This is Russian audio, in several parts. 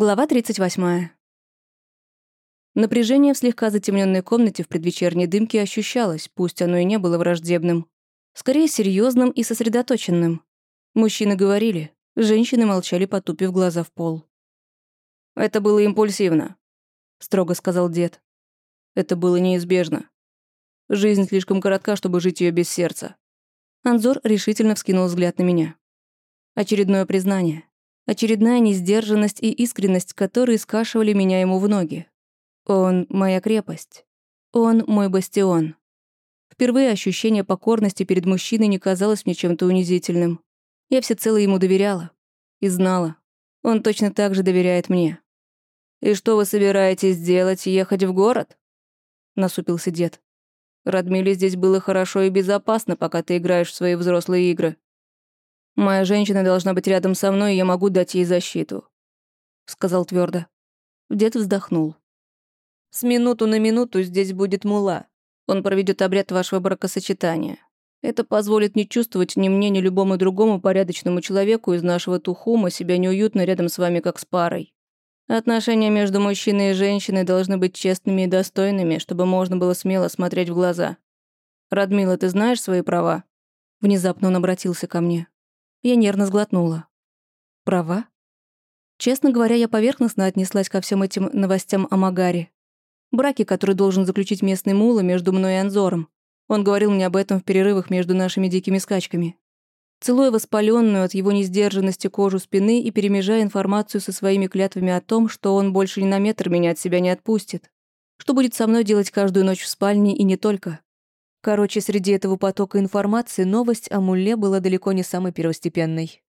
Глава 38. Напряжение в слегка затемненной комнате в предвечерней дымке ощущалось, пусть оно и не было враждебным. Скорее, серьезным и сосредоточенным. Мужчины говорили, женщины молчали, потупив глаза в пол. «Это было импульсивно», — строго сказал дед. «Это было неизбежно. Жизнь слишком коротка, чтобы жить ее без сердца». Анзор решительно вскинул взгляд на меня. Очередное признание. Очередная несдержанность и искренность, которые скашивали меня ему в ноги. Он — моя крепость. Он — мой бастион. Впервые ощущение покорности перед мужчиной не казалось мне чем-то унизительным. Я всецело ему доверяла. И знала. Он точно так же доверяет мне. «И что вы собираетесь делать, ехать в город?» Насупился дед. «Радмиле здесь было хорошо и безопасно, пока ты играешь в свои взрослые игры. Моя женщина должна быть рядом со мной, и я могу дать ей защиту», — сказал твердо. Дед вздохнул. «С минуту на минуту здесь будет мула. Он проведет обряд вашего бракосочетания. Это позволит не чувствовать ни мне, ни любому другому порядочному человеку из нашего тухума себя неуютно рядом с вами, как с парой. Отношения между мужчиной и женщиной должны быть честными и достойными, чтобы можно было смело смотреть в глаза. Радмила, ты знаешь свои права?» Внезапно он обратился ко мне. Я нервно сглотнула. Права? Честно говоря, я поверхностно отнеслась ко всем этим новостям о Магаре. Браке, который должен заключить местный мула между мной и Анзором. Он говорил мне об этом в перерывах между нашими дикими скачками. Целуя воспаленную от его несдержанности кожу спины и перемежая информацию со своими клятвами о том, что он больше ни на метр меня от себя не отпустит. Что будет со мной делать каждую ночь в спальне и не только. Короче, среди этого потока информации новость о Мулле была далеко не самой первостепенной.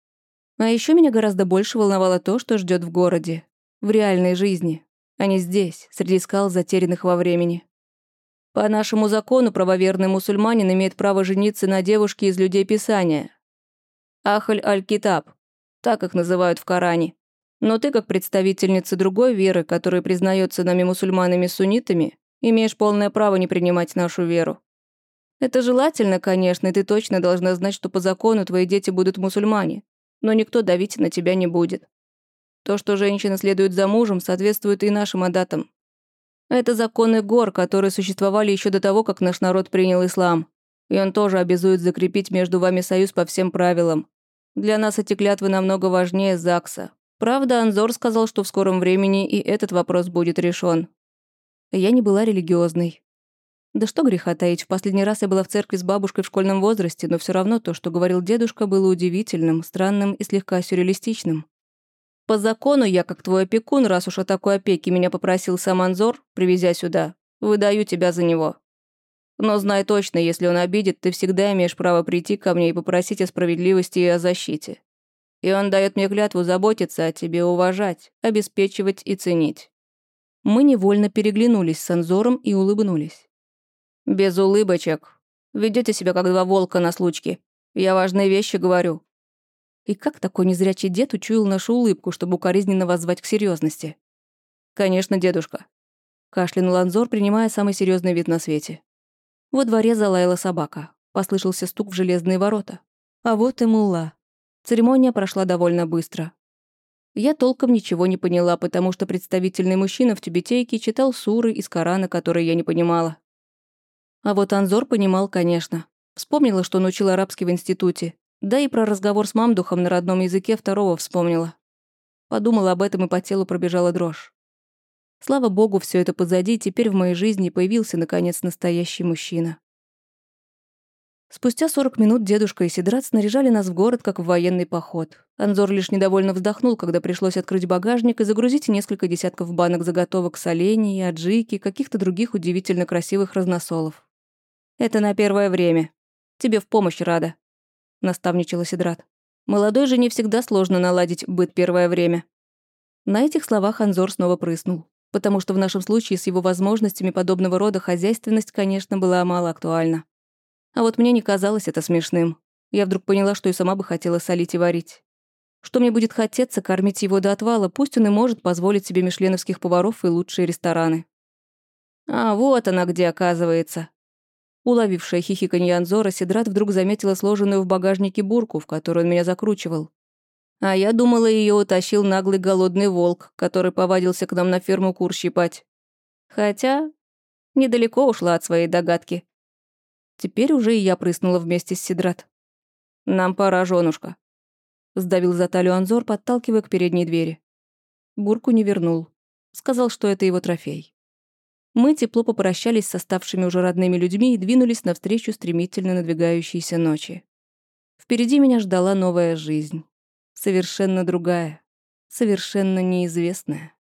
А еще меня гораздо больше волновало то, что ждет в городе. В реальной жизни. А не здесь, среди скал, затерянных во времени. По нашему закону правоверный мусульманин имеет право жениться на девушке из людей Писания. Ахаль аль-Китаб. Так их называют в Коране. Но ты, как представительница другой веры, которая признается нами мусульманами-суннитами, имеешь полное право не принимать нашу веру. Это желательно, конечно, и ты точно должна знать, что по закону твои дети будут мусульмане, но никто давить на тебя не будет. То, что женщина следует за мужем, соответствует и нашим адатам. Это законы гор, которые существовали еще до того, как наш народ принял ислам. И он тоже обязует закрепить между вами союз по всем правилам. Для нас эти клятвы намного важнее ЗАГСа. Правда, Анзор сказал, что в скором времени и этот вопрос будет решен. Я не была религиозной. Да что греха таить, в последний раз я была в церкви с бабушкой в школьном возрасте, но все равно то, что говорил дедушка, было удивительным, странным и слегка сюрреалистичным. По закону я, как твой опекун, раз уж о такой опеке меня попросил сам Анзор, привезя сюда, выдаю тебя за него. Но знай точно, если он обидит, ты всегда имеешь право прийти ко мне и попросить о справедливости и о защите. И он дает мне клятву заботиться о тебе, уважать, обеспечивать и ценить». Мы невольно переглянулись с Анзором и улыбнулись. «Без улыбочек. Ведете себя как два волка на случке. Я важные вещи говорю». И как такой незрячий дед учуял нашу улыбку, чтобы укоризненно воззвать к серьезности? «Конечно, дедушка», — кашлянул Анзор, принимая самый серьезный вид на свете. Во дворе залаяла собака. Послышался стук в железные ворота. А вот и мулла. Церемония прошла довольно быстро. Я толком ничего не поняла, потому что представительный мужчина в тюбетейке читал суры из Корана, которые я не понимала. А вот Анзор понимал, конечно. Вспомнила, что он учил арабский в институте. Да и про разговор с мамдухом на родном языке второго вспомнила. Подумала об этом и по телу пробежала дрожь. Слава богу, все это позади, теперь в моей жизни появился, наконец, настоящий мужчина. Спустя 40 минут дедушка и Сидрат снаряжали нас в город, как в военный поход. Анзор лишь недовольно вздохнул, когда пришлось открыть багажник и загрузить несколько десятков банок заготовок солений, аджики, каких-то других удивительно красивых разносолов. «Это на первое время. Тебе в помощь рада», — наставничала Сидрат. «Молодой же не всегда сложно наладить быт первое время». На этих словах Анзор снова прыснул, потому что в нашем случае с его возможностями подобного рода хозяйственность, конечно, была мало актуальна. А вот мне не казалось это смешным. Я вдруг поняла, что и сама бы хотела солить и варить. Что мне будет хотеться кормить его до отвала, пусть он и может позволить себе мишленовских поваров и лучшие рестораны. А вот она где, оказывается. Уловившая хихиканье Анзора, Сидрат вдруг заметила сложенную в багажнике бурку, в которую он меня закручивал. А я думала, ее утащил наглый голодный волк, который повадился к нам на ферму кур щипать. Хотя недалеко ушла от своей догадки. Теперь уже и я прыснула вместе с Сидрат. «Нам пора, женушка», — сдавил за талию Анзор, подталкивая к передней двери. Бурку не вернул. Сказал, что это его трофей. Мы тепло попрощались с оставшими уже родными людьми и двинулись навстречу стремительно надвигающейся ночи. Впереди меня ждала новая жизнь. Совершенно другая. Совершенно неизвестная.